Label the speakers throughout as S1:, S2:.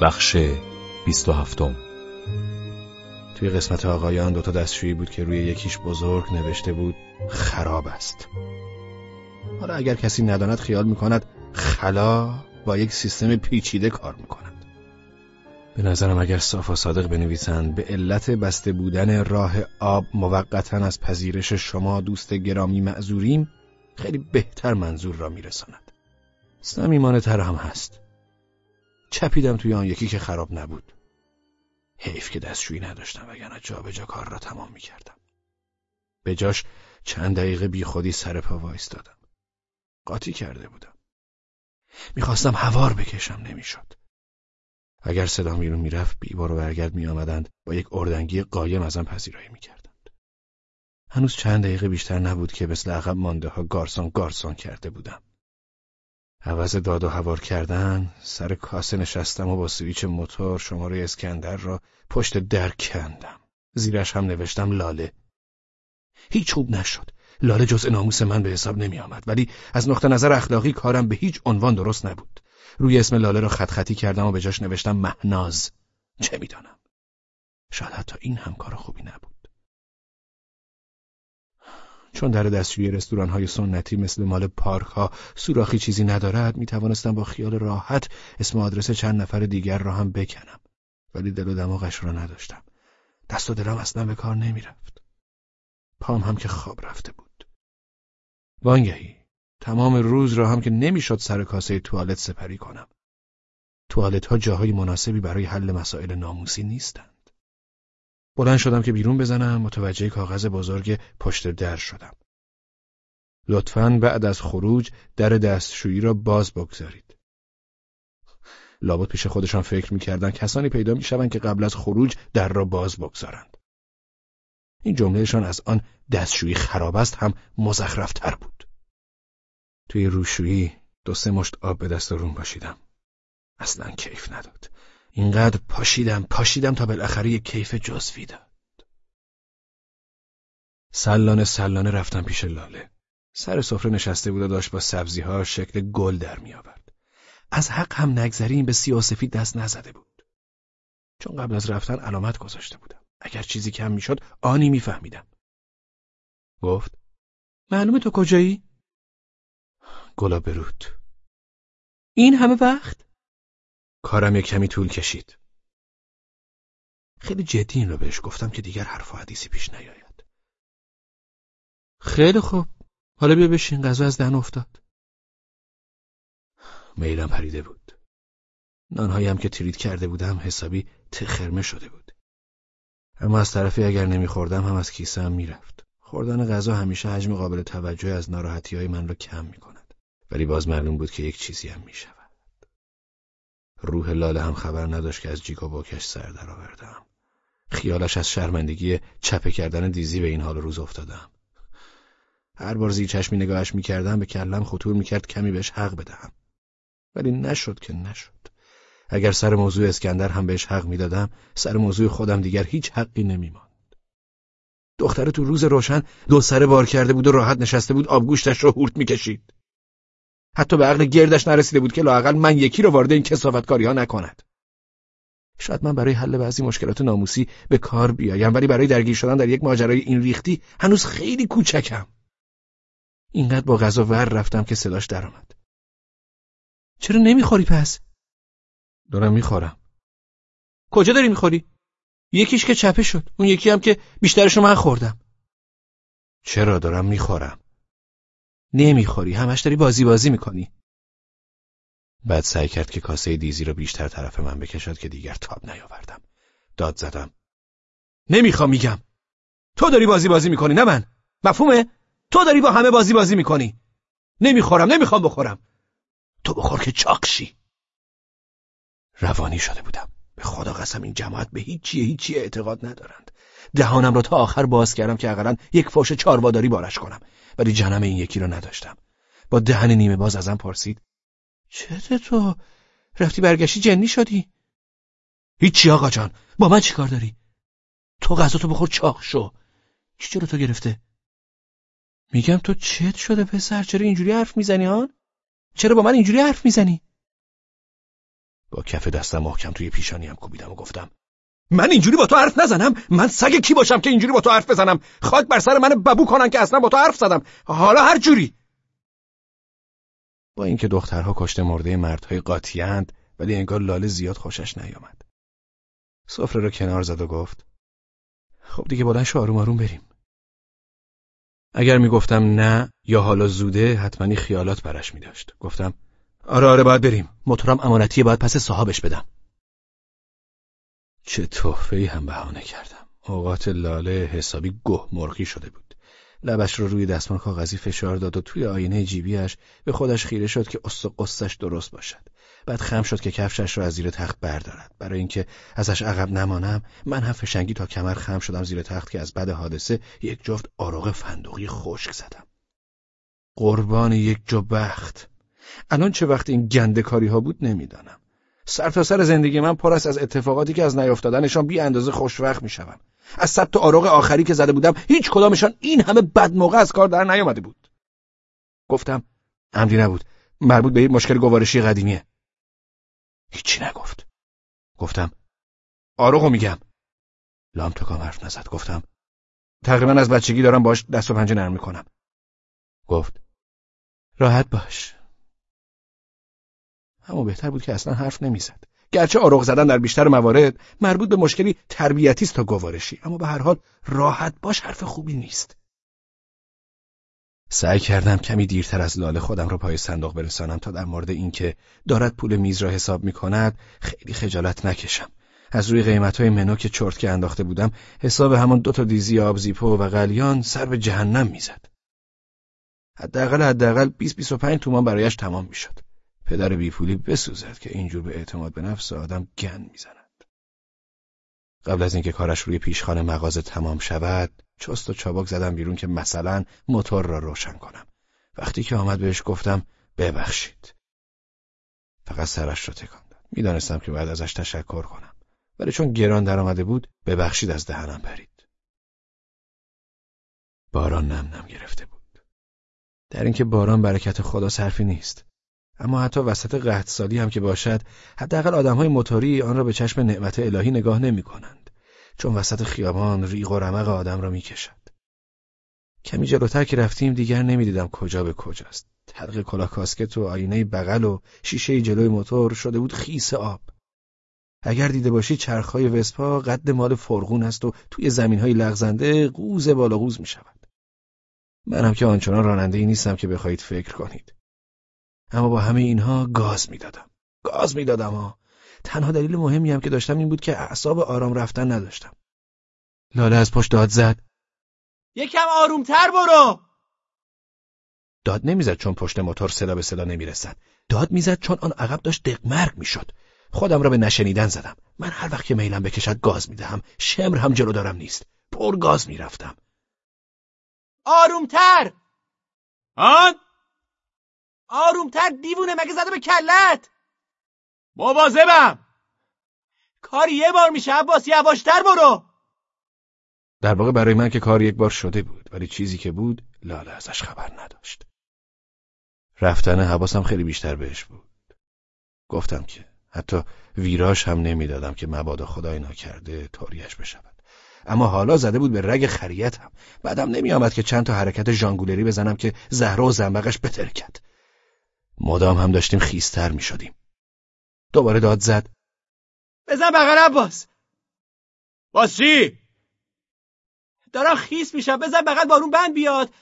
S1: بخش 27
S2: توی قسمت آقایان دوتا دستشویی بود که روی یکیش بزرگ نوشته بود خراب است. حالا اگر کسی نداند خیال می‌کند خلا با یک سیستم پیچیده کار می‌کند. به نظرم اگر صاف و صادق بنویسند به علت بسته بودن راه آب موقتا از پذیرش شما دوست گرامی معذوریم خیلی بهتر منظور را میرساند. سمیمانه تر هم هست. چپیدم توی آن یکی که خراب نبود. حیف که دستشویی نداشتم وگرنه جا کار را تمام می‌کردم. به جاش چند دقیقه بی خودی سر پا وایستادم. قاطی کرده بودم. می‌خواستم هوار بکشم نمی‌شد. اگر صدام بیرون می‌رفت بیبار و برگرد میآمدند. با یک اردنگی قایم ازم پذیرایی می‌کردند. هنوز چند دقیقه بیشتر نبود که مثل عقب مانده ها گارسون گارسون کرده بودم. عوض داد و هوار کردن سر کاسه نشستم و با سویچ موتور شماره اسکندر را پشت در کندم. زیرش هم نوشتم لاله. هیچ خوب نشد. لاله جز ناموس من به حساب نمی آمد ولی از نقطه نظر اخلاقی کارم به هیچ عنوان درست نبود. روی اسم لاله را خط خطی کردم و به جاش نوشتم مهناز. چه می‌دانم؟ شاید حتی این هم کار خوبی نبود. چون در دستشویی رستوران های سنتی مثل مال پارک ها سوراخی چیزی ندارد می توانستم با خیال راحت اسم آدرس چند نفر دیگر را هم بکنم. ولی دل و دماغش را نداشتم. دست و دلم اصلا به کار نمی رفت پام هم که خواب رفته بود. وانگهی تمام روز را هم که نمی‌شد سر کاسه توالت سپری کنم. توالت ها جاهای مناسبی برای حل مسائل ناموسی نیستند. بلند شدم که بیرون بزنم متوجه کاغذ بزرگ پشت در شدم. لطفا بعد از خروج در دستشویی را باز بگذارید. لابد پیش خودشان فکر می‌کردن کسانی پیدا می‌شوند که قبل از خروج در را باز بگذارند. این جملهشان از آن دستشویی خراب است هم مزخرفتر بود. توی روشویی دو سه مشت آب به دست روم باشیدم. اصلا کیف نداد. اینقدر پاشیدم پاشیدم تا بالاخره یک کیف جزوی داد سلانه سلانه رفتم پیش لاله سر سفره نشسته بود و داشت با سبزی ها شکل گل در می آورد. از حق هم نگذریم به سیاسفید دست نزده بود چون قبل از رفتن علامت گذاشته بودم اگر چیزی کم می‌شد آنی میفهمیدم گفت معلومه تو کجایی؟ گلا برود این همه وقت؟ کارم یک کمی طول کشید. خیلی جدی این رو بهش گفتم که دیگر حرف و حدیثی پیش نیاید. خیلی خوب. حالا بیا بشین غذا از دهن افتاد. میلم پریده بود. نانهایی هم که ترید کرده بودم حسابی تخرمه شده بود. اما از طرفی اگر نمیخوردم هم از کیسه هم می‌رفت. خوردن غذا همیشه حجم قابل توجه از ناراحتی های من را کم می‌کند. ولی باز معلوم بود که یک چیزی هم می‌شود. روح لاله هم خبر نداشت که از جیک و باکش سر درآوردم. خیالش از شرمندگی چپه کردن دیزی به این حال روز افتادم. هر بار زیر چشمی نگاهش می‌کردم به کلم خطور می‌کرد کمی بهش حق بدهم. ولی نشد که نشد. اگر سر موضوع اسکندر هم بهش حق می‌دادم، سر موضوع خودم دیگر هیچ حقی نمیماند. دختر تو روز روشن دو سره بار کرده بود و راحت نشسته بود آبگوشتش رو هورت می‌کشید. حتی به عقل گردش نرسیده بود که لاقل من یکی رو وارد این کسافتکاری ها نکند. شاید من برای حل بعضی مشکلات ناموسی به کار بیایم ولی برای درگیر شدن در یک ماجرای این ریختی هنوز خیلی کوچکم. اینقدر با غذا ور رفتم که صداش درآمد. چرا نمی‌خوری پس؟ دارم می‌خورم. کجا داری می‌خوری؟ یکیش که چپه شد. اون یکی هم که بیشترشو من خوردم. چرا دارم می‌خورم؟ نمی‌خوری همش داری بازی بازی می‌کنی. بعد سعی کرد که کاسه دیزی را بیشتر طرف من بکشد که دیگر تاب نیاوردم. داد زدم. نمی‌خوام میگم. تو داری بازی بازی می‌کنی نه من. مفهومه؟ تو داری با همه بازی بازی می‌کنی. نمی‌خورم نمی‌خوام بخورم. تو بخور که چاقشی روانی شده بودم. به خدا قسم این جماعت به هیچی هیچی اعتقاد ندارند. دهانم را تا آخر باز کردم که اقلا یک فوش چارواداری بارش کنم. ولی جنم این یکی رو نداشتم. با دهن نیمه باز ازم پرسید چته تو رفتی برگشتی جنی شدی؟ هیچی آقا جان با من چیکار داری؟ تو غذا تو بخور چاق شو. چی چرا تو گرفته؟ میگم تو چت شده پسر چرا اینجوری حرف می‌زنی آن؟ چرا با من اینجوری حرف می‌زنی؟ با کف دستم محکم توی پیشانیم کوبیدم و گفتم من اینجوری با تو حرف نزنم. من سگ کی باشم که اینجوری با تو حرف بزنم؟ خاک بر سر من ببو کنن که اصلا با تو حرف زدم. حالا هر جوری. با اینکه دخترها کشته مرده مردهای قاطیاند ولی انگار لاله زیاد خوشش نیامد. سفره را کنار زد و گفت خب دیگه بلند شو آروم آروم بریم. اگر می‌گفتم نه یا حالا زوده حتمانی خیالات برش می داشت. گفتم آره آره باید بریم. موتورم امانتیه باید پس صاحبش بدم. چه تحفه هم بهانه کردم. اوقات لاله حسابی گه مرغی شده بود. لبش رو روی دستمان کاغذی فشار داد و توی آینه جیبیش به خودش خیره شد که قص قصش درست باشد. بعد خم شد که کفشش را از زیر تخت بردارد. برای اینکه ازش عقب نمانم من هم فشنگی تا کمر خم شدم زیر تخت که از بد حادثه یک جفت آروغ فندقی خشک زدم. قربان یک جو بخت الان چه وقت این گنده کاری ها بود نمی‌دانم. سر تا سر زندگی من پر است از اتفاقاتی که از نیافتادنشان بی اندازه خوشوقت می‌شوم. از صد تا آروغ آخری که زده بودم هیچ کدامشان این همه بد موقع از کار در نیامده بود. گفتم امری نبود. مربوط به یک مشکل گوارشی قدیمیه. هیچی نگفت. گفتم آروغو میگم. لام تکام حرف نزد. گفتم تقریبا از بچگی دارم باش دست و پنجه نرم می‌کنم. گفت راحت باش. اما بهتر بود که اصلا حرف نمی‌زد گرچه آروغ زدن در بیشتر موارد مربوط به مشکلی تربیتی است تا گوارشی اما به هر حال راحت باش حرف خوبی نیست سعی کردم کمی دیرتر از لاله خودم را پای صندوق برسانم تا در مورد اینکه دارد پول میز را حساب می کند خیلی خجالت نکشم. از روی قیمت های منو که چرت که انداخته بودم حساب همان دو تا دیزی آبزیپو و قلیان سر به جهنم می‌زد. حداقل حداقل 20 25 تومان برایش تمام می‌شد. پدر بیپولی بسوزد که اینجور به اعتماد به نفس آدم گن می‌زند. قبل از اینکه کارش روی پیشخانه مغازه تمام شود چست و چابک زدم بیرون که مثلا موتور را روشن کنم. وقتی که آمد بهش گفتم ببخشید. فقط سرش را تکان داد. می‌دانستم که باید ازش تشکر کنم. ولی چون گران درآمده بود ببخشید از دهنم پرید. باران نم نم گرفته بود. در اینکه باران برکت خدا صرفی نیست. اما حتی وسط قحط سالی هم که باشد حداقل آدمهای موتوری آن را به چشم نعمت الهی نگاه نمی کنند. چون وسط خیابان ریغ و رمق آدم را می‌کشد. کمی جلوتر که رفتیم دیگر نمی‌دیدم کجا به کجاست. تلق کلاه کاسکت و آینه بغل و شیشه جلوی موتور شده بود خیس آب. اگر دیده باشی چرخهای وسپا قد مال فرغون است و توی زمینهای لغزنده قوز بالا قوز می شود. منم که آنچنان راننده ای نیستم که بخواهید فکر کنید. اما با همه اینها گاز می‌دادم. گاز می‌دادم ها. تنها دلیل مهمی هم که داشتم این بود که اعصاب آرام رفتن نداشتم. لاله از پشت داد زد.
S3: یکم آرومتر برو.
S2: داد نمی‌زد چون پشت موتور صدا به صدا نمی‌رسد. داد می‌زد چون آن عقب داشت دقمرگ می‌شد. خودم را به نشنیدن زدم. من هر وقت که میلم بکشد گاز می‌دهم. شمر هم جلو دارم نیست. پر گاز می‌رفتم.
S3: آرومتر. آن؟ آرومتر دیوونه مگه زده به کلت. مواظبم. کار یه بار میشه عباس یواشتر برو.
S2: در واقع برای من که کار یک بار شده بود ولی چیزی که بود لاله ازش خبر نداشت. رفتن حواسم خیلی بیشتر بهش بود. گفتم که حتی ویراش هم نمی‌دادم که مبادا خدای ناکرده تاریش بشود. اما حالا زده بود به رگ خریتم. بعدم نمیآمد که چند تا حرکت ژانگولری بزنم که زهرا و زنبقش بترکد. مدام هم داشتیم خیستر می شدیم. دوباره داد زد.
S3: بزن بغل عباس. باز چی؟ دارم خیس میشم. بزن بغل بارون بند بیاد.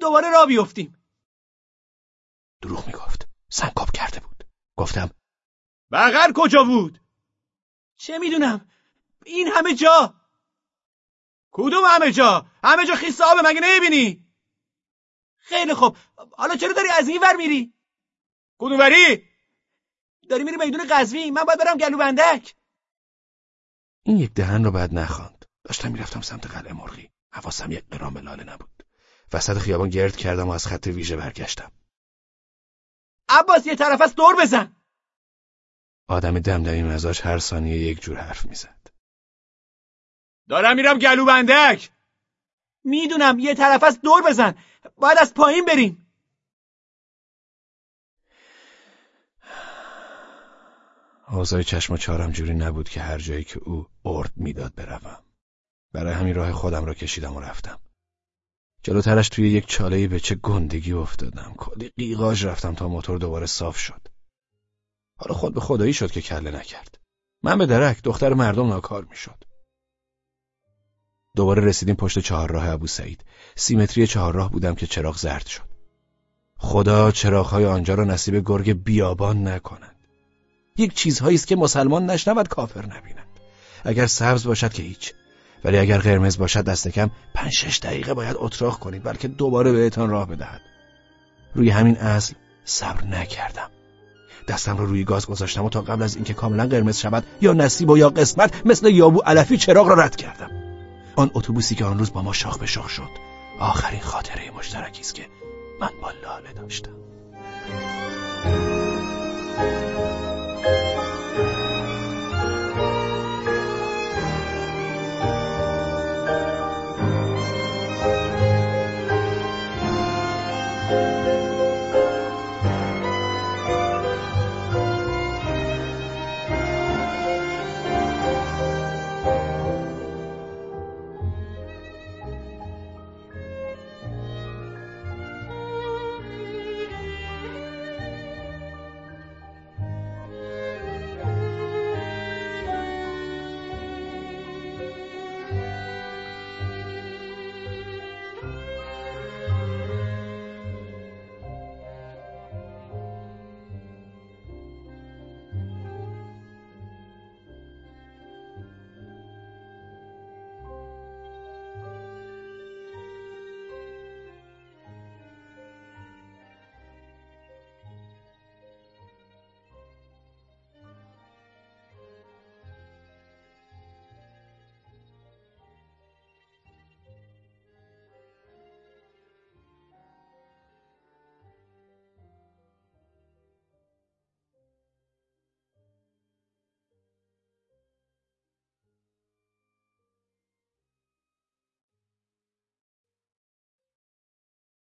S3: دوباره را بیفتیم.
S2: دروغ می‌گفت. سنگاب کرده بود. گفتم
S3: بغل کجا بود؟ چه می‌دونم. این همه جا. کدوم همه جا؟ همه جا خیس آبه مگه نمی‌بینی؟ خیلی خوب. حالا چرا داری از این ور میری؟ کدوم وری؟ داری میری میدون قزوین. من باید برم گلو بندک.
S2: این یک دهن رو بعد نخواند. داشتم می‌رفتم سمت قلعه مرغی. حواسم یک قرام لاله نبود. وسط خیابان گرد کردم و از خط ویژه برگشتم.
S3: عباس یه طرف از دور بزن.
S2: آدم دمدمی مزاج هر ثانیه یک جور حرف می‌زد.
S3: دارم میرم گلو بندک. می‌دونم یه طرف از دور بزن. باید از پایین بریم.
S2: آزای چشم و چارم جوری نبود که هر جایی که او ارد می‌داد بروم. برای همین راه خودم را کشیدم و رفتم. جلوترش توی یک چاله به چه گندگی افتادم. کلی قیقاج رفتم تا موتور دوباره صاف شد. حالا خود به خدایی شد که کله نکرد. من به درک دختر مردم ناکار می‌شد. دوباره رسیدیم پشت چهارراه ابو سعید. سیمتری چهارراه بودم که چراغ زرد شد. خدا چراغهای آنجا را نصیب گرگ بیابان نکند. یک چیزهایی است که مسلمان نشنود کافر نبیند. اگر سبز باشد که هیچ. ولی اگر قرمز باشد دست کم پنج شش دقیقه باید اتراق کنید بلکه دوباره بهتان راه بدهد. روی همین اصل صبر نکردم. دستم را روی گاز گذاشتم و تا قبل از اینکه کاملا قرمز شود یا نصیب و یا قسمت مثل یابو علفی چراغ را رد کردم. آن اتوبوسی که آن روز با ما شاخ به شاخ شد آخرین خاطره مشترکی است که من با لاله داشتم